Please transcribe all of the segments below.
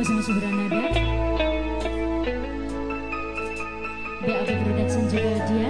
pasangan Subranada. BAP Production juga dia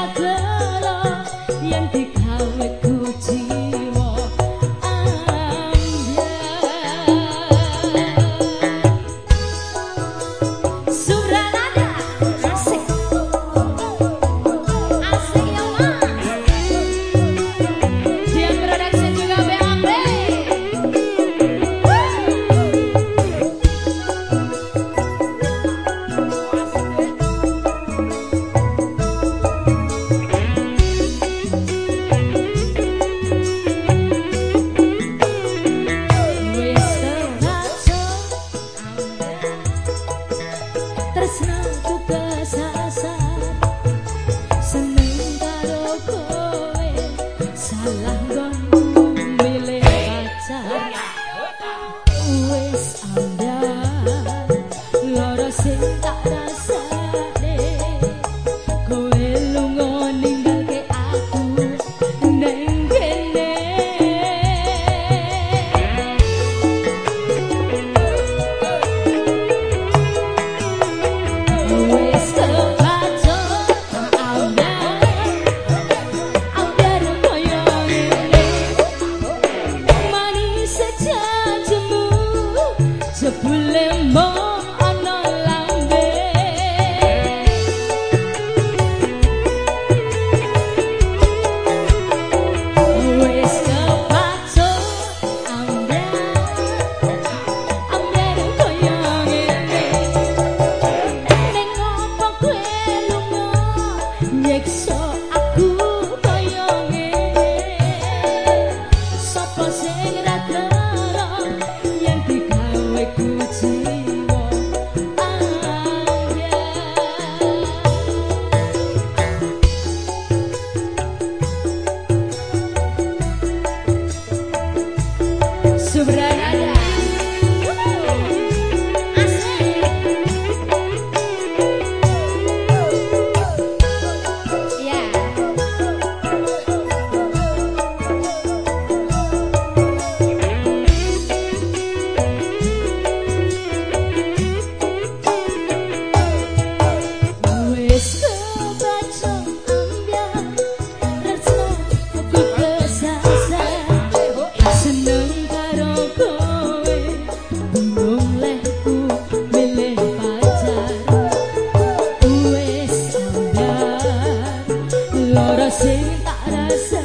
loro sing tak rasa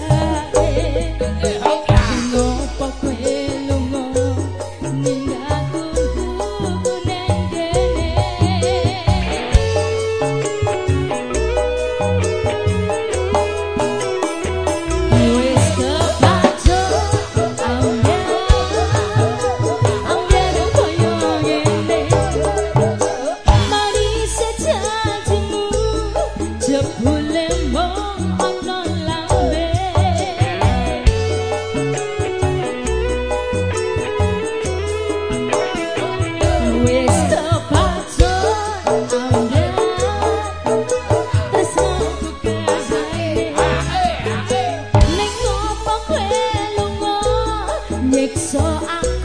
Nyiksa aku